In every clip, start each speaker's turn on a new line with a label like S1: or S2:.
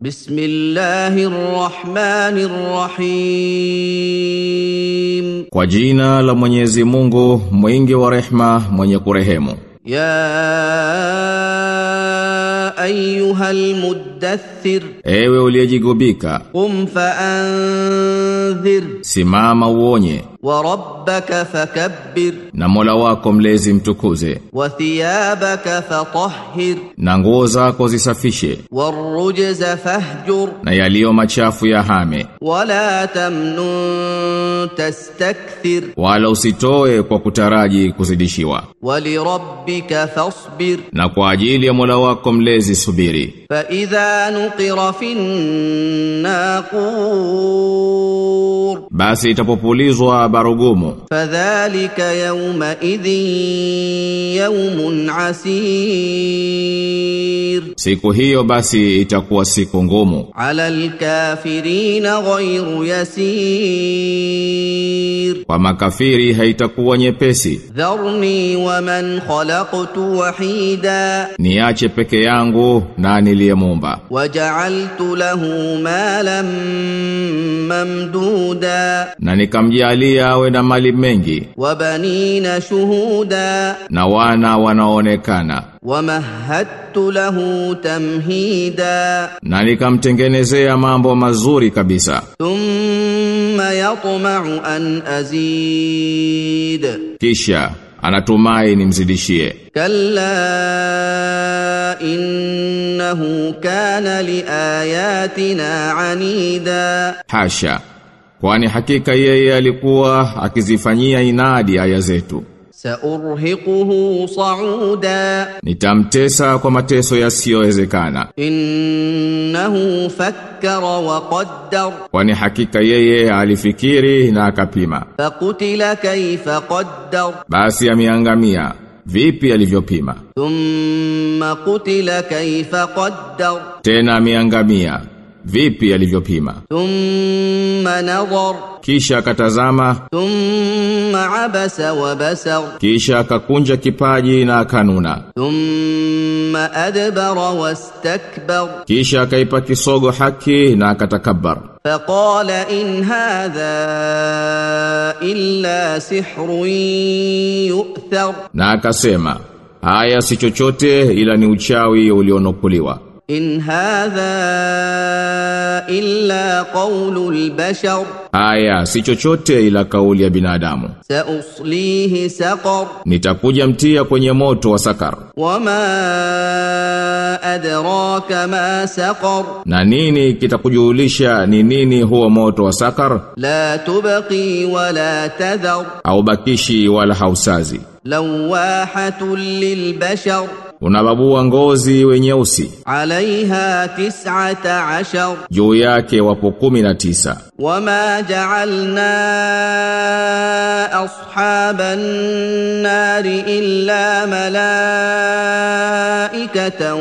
S1: بسم الله الرحمن الرحيم
S2: kwa jina la Mwenyezi Mungu mwingi wa rehma mwenye kurehemu
S1: ya ayyuhal muddathir
S2: ewe uliyejigubika
S1: qum faanzir
S2: simama uonye
S1: wa rabbaka fakabbir
S2: na Mola wako mlezi mtukuze
S1: wa thiyabaka fatahhir
S2: na nguo zako zisafishe
S1: rujza fahjur
S2: na yaliyo machafu ya hame
S1: wala tamnun tastakthir
S2: wala usitoe kwa kutaraji kuzidishiwa
S1: li rabbika fasbir
S2: na kwa ajili ya Mola wako mlezi subiri
S1: fa idha nuqira fin naqur
S2: basi itapopulizwa barogomo.
S1: Fadhalika yawma idhin yawmun asir,
S2: siku hiyo basi itakuwa siku ngumu.
S1: Alal kafirina ghayru yasir,
S2: kwa makafiri haitakuwa nyepesi.
S1: Dharni wa man khalaqtu wahida,
S2: niache peke yangu na niliyemuumba.
S1: Waja'altu lahu malam mamduda,
S2: na nikamjalia yawe na mali mengi
S1: wabanina shuhuda
S2: na wana wanaonekana
S1: wamahattu lahu tamhida
S2: na nikamtengenezea mambo mazuri kabisa
S1: thumma yatma'u an azid
S2: kisha anatumai nimzidishie
S1: kalla innahu kana liayatina anida
S2: hasha Kwani hakika yeye alikuwa akizifanyia inadi aya zetu
S1: Saurhiquhu sauda
S2: Nitamtesa kwa mateso yasiyowezekana
S1: Innahu fakkara wa qaddar
S2: Kwani hakika yeye alifikiri na akapima
S1: Fakutila kaifa qaddar
S2: Basi ameangamia vipi alivyopima
S1: Thumma qutila kaifa qaddar
S2: Tena ameangamia vipi alivyopima
S1: thumma nadhar
S2: kisha akatazama
S1: thumma abasa wa basar
S2: kisha akakunja kipaji na akanuna
S1: thumma adbara wastakbar
S2: kisha akaipa kisogo haki na akatakabbar
S1: faqala in hadha illa sihrun yu'thar
S2: na akasema haya si chochote ila ni uchawi ulionokuliwa
S1: in hadha illa qaulul bashar,
S2: haya si chochote ila kauli ya binadamu.
S1: uslihi saqar,
S2: nitakuja mtia kwenye moto wa sakar.
S1: Wama adraka ma saqar,
S2: na nini kitakujulisha ni nini huo moto wa sakar?
S1: La tubqi wala tadhar,
S2: au bakishi wala hausazi.
S1: Lawahatul lilbashar
S2: unababua ngozi wenyeusi
S1: alaiha tis'ata ashar
S2: juu yake wapo 19
S1: wama ja'alna ashaban nari illa malaikatan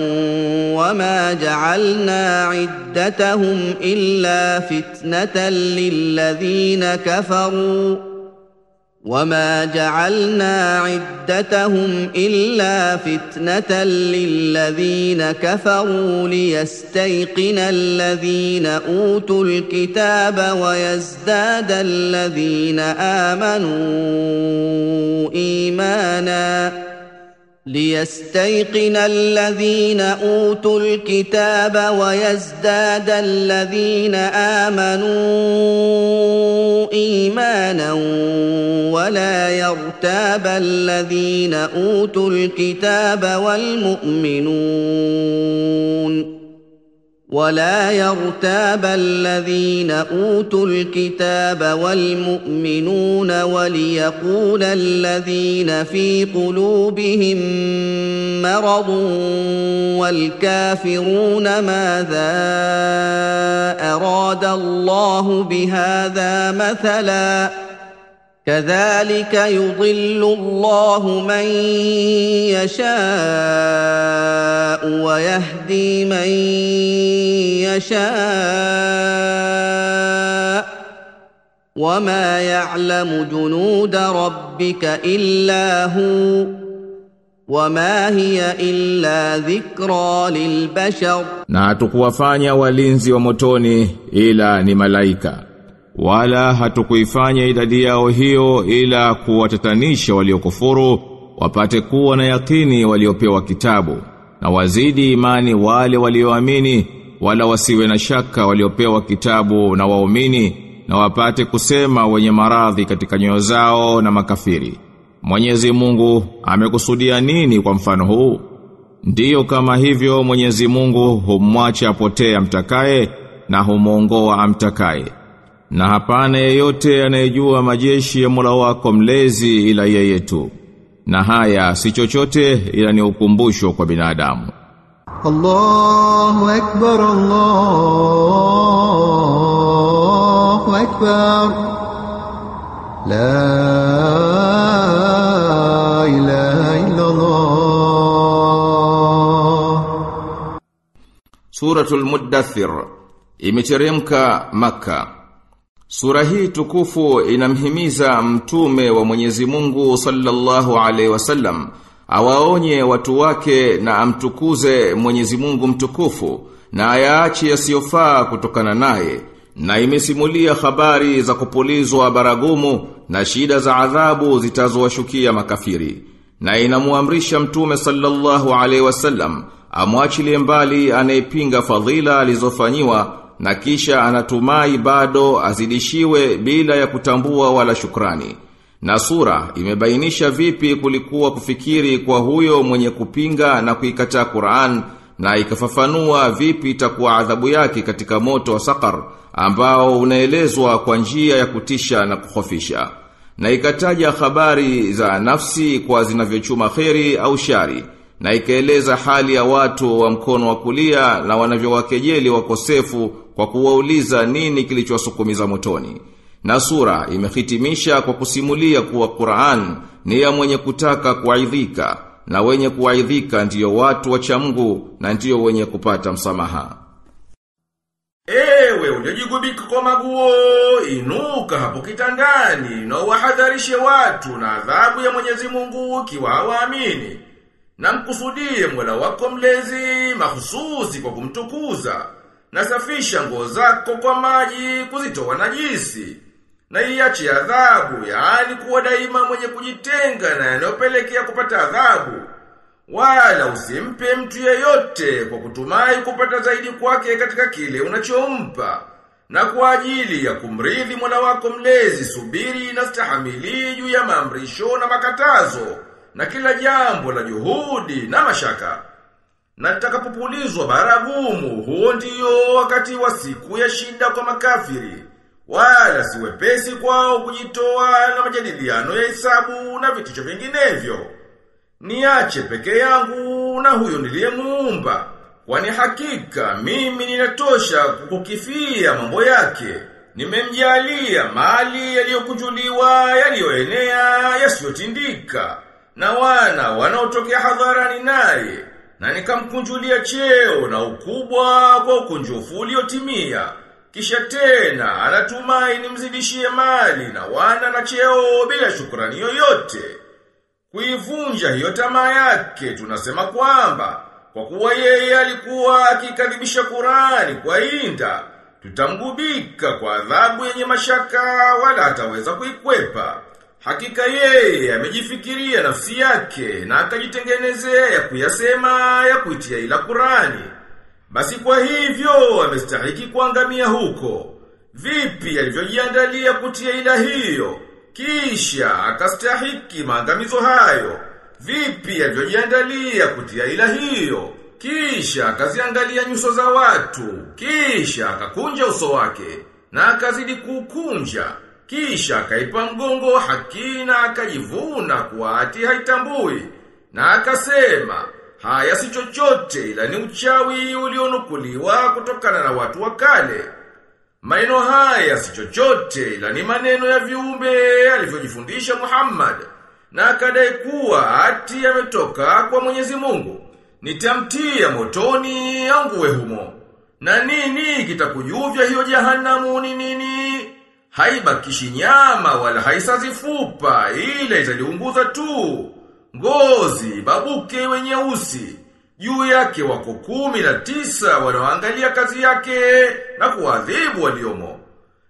S1: wama ja'alna iddatahum illa fitnatan lilladhina kafaru وما جعلنا عدتهم الا فتنه للذين كفروا ليستيقن الذين اوتوا الكتاب ويزداد الذين امنوا ايمانا ليستيقن الذين اوتوا الكتاب ويزداد الذين امنوا ايمانا ولا يرتاب الذين اوتوا الكتاب والمؤمنون ولا يرتاب الذين اوتوا الكتاب والمؤمنون وليقول الذين في قلوبهم مرض والكافرون ماذا اراد الله بهذا مثلاً كذلك يضل الله من يشاء ويهدي من يشاء وما يعلم جنود ربك الا هو وما هي الا ذكرى للبشر
S2: na tukuwafanya walinzi wa motoni ila ni malaika wala hatukuifanya idadi yao hiyo ila kuwatatanisha waliokufuru wapate kuwa na yakini waliopewa kitabu na wazidi imani wale walioamini wala wasiwe na shaka waliopewa kitabu na waumini na wapate kusema wenye maradhi katika nyoyo zao na makafiri Mwenyezi Mungu amekusudia nini kwa mfano huu Ndiyo kama hivyo Mwenyezi Mungu humwacha apotea amtakaye na humuongoa amtakaye na hapana yeyote anayejua majeshi ya Mola wako mlezi ila yeye tu. Na haya si chochote ila ni ukumbusho kwa binadamu.
S1: Allahu akbar Allahu akbar La ilaha illa Allah
S2: Suratul Muddathir imeteremka Makkah Sura hii tukufu inamhimiza mtume wa Mwenyezi Mungu sallallahu alaihi wasallam awaonye watu wake na amtukuze Mwenyezi Mungu mtukufu na ayaache yasiyofaa kutokana naye na imesimulia habari za kupulizwa baragumu na shida za adhabu zitazowashukia makafiri na inamuamrisha mtume sallallahu alaihi wasallam amwachilie mbali anayepinga fadhila alizofanyiwa na kisha anatumai bado azidishiwe bila ya kutambua wala shukrani. Na sura imebainisha vipi kulikuwa kufikiri kwa huyo mwenye kupinga na kuikataa Qur'an na ikafafanua vipi itakuwa adhabu yake katika moto wa sakar ambao unaelezwa kwa njia ya kutisha na kuhofisha. Na ikataja habari za nafsi kwa zinavyochuma kheri au shari na ikaeleza hali ya watu wa mkono wa kulia na wanavyowakejeli wakosefu kwa kuwauliza nini kilichowasukumiza motoni. Na sura imehitimisha kwa kusimulia kuwa Qur'an ni ya mwenye kutaka kuaidhika na wenye kuaidhika ndiyo watu wa chamgu na ndiyo wenye kupata msamaha. Ewe unajigubika kwa maguo, inuka hapo kitandani na uwahadharishe watu na adhabu ya Mwenyezi Mungu kiwa hawaamini. Na mkusudie Mola wako mlezi mahususi kwa kumtukuza nasafisha nguo zako kwa maji kuzitoa najisi na iache adhabu yaani kuwa daima mwenye kujitenga na yanayopelekea kupata adhabu wala usimpe mtu yeyote kwa kutumai kupata zaidi kwake katika kile unachompa na kwa ajili ya kumridhi mwana wako mlezi subiri na stahamili juu ya maamrisho na makatazo na kila jambo la juhudi na mashaka na takapopulizwa baragumu huo ndiyo wakati wa siku ya shida kwa makafiri wala siwepesi kwao kujitoa na majadiliano ya hesabu na vitisho vinginevyo niache peke yangu na huyo niliyemuumba kwani hakika mimi ninatosha kukukifia mambo yake nimemjalia mali yaliyokujuliwa yaliyoenea yasiyotindika na wana wanaotokea hadharani naye na nikamkunjulia cheo na ukubwa kwa ukunjufu uliotimia. Kisha tena anatumai nimzidishie mali na wana na cheo bila shukrani yoyote. Kuivunja hiyo tamaa yake tunasema kwamba kwa kuwa yeye alikuwa akikadhibisha kurani kwa inda, tutamgubika kwa adhabu yenye mashaka wala hataweza kuikwepa. Hakika yeye amejifikiria nafsi yake na akajitengenezea ya kuyasema ya kuitia ila Qurani. Basi kwa hivyo amestahiki kuangamia huko. Vipi alivyojiandalia kutia ila hiyo kisha akastahiki maangamizo hayo. Vipi alivyojiandalia kutia ila hiyo kisha akaziangalia nyuso za watu kisha akakunja uso wake na akazidi kukunja kisha akaipa mgongo Hakina akajivuna kwa ati haitambui na akasema haya si chochote ila ni uchawi ulionukuliwa kutokana na watu wa kale. Maneno haya si chochote ila ni maneno ya viumbe alivyojifundisha Muhammad na akadai kuwa ati ametoka kwa Mwenyezi Mungu. Nitamtia motoni anguwe humo. Na nini kitakujuvya hiyo jahanamu ni nini? haibakishi nyama wala haisazi fupa ila italiunguza tu ngozi babuke wenye usi juu yake wako kumi na tisa wanaoangalia kazi yake na kuadhibu waliomo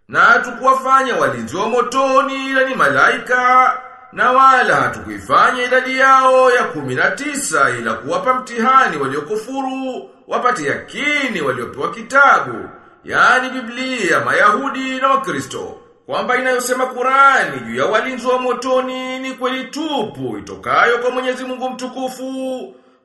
S2: na hatukuwafanya walinziwa motoni ila ni malaika na wala hatukuifanya idadi yao ya kumi na tisa ila kuwapa mtihani waliokufuru wapate yakini waliopewa kitabu yani Biblia, Mayahudi na Wakristo, kwamba inayosema Kurani juu ya walinzi wa motoni ni kweli tupu itokayo kwa Mwenyezi Mungu mtukufu,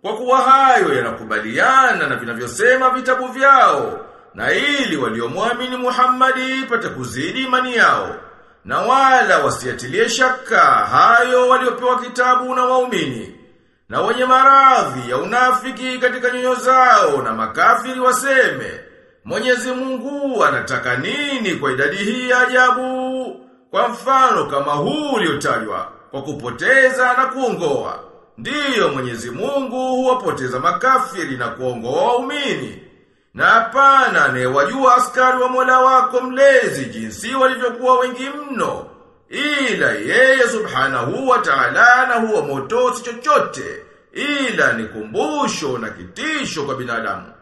S2: kwa kuwa hayo yanakubaliana na vinavyosema vitabu vyao, na ili waliomwamini Muhammadi ipate kuzidi imani yao, na wala wasiatilie shaka hayo waliopewa kitabu na waumini na wenye maradhi ya unafiki katika nyoyo zao na makafiri waseme Mwenyezi Mungu anataka nini kwa idadi hii ajabu? Kwa mfano kama huu uliotajwa kwa kupoteza na kuongoa. Ndiyo Mwenyezi Mungu huwapoteza makafiri na kuongoa waumini. Na hapana anayewajua askari wa Mola wako mlezi jinsi walivyokuwa wengi mno. Ila yeye subhanahu wa ta'ala na huwa motosi chochote. Ila ni kumbusho na kitisho kwa binadamu.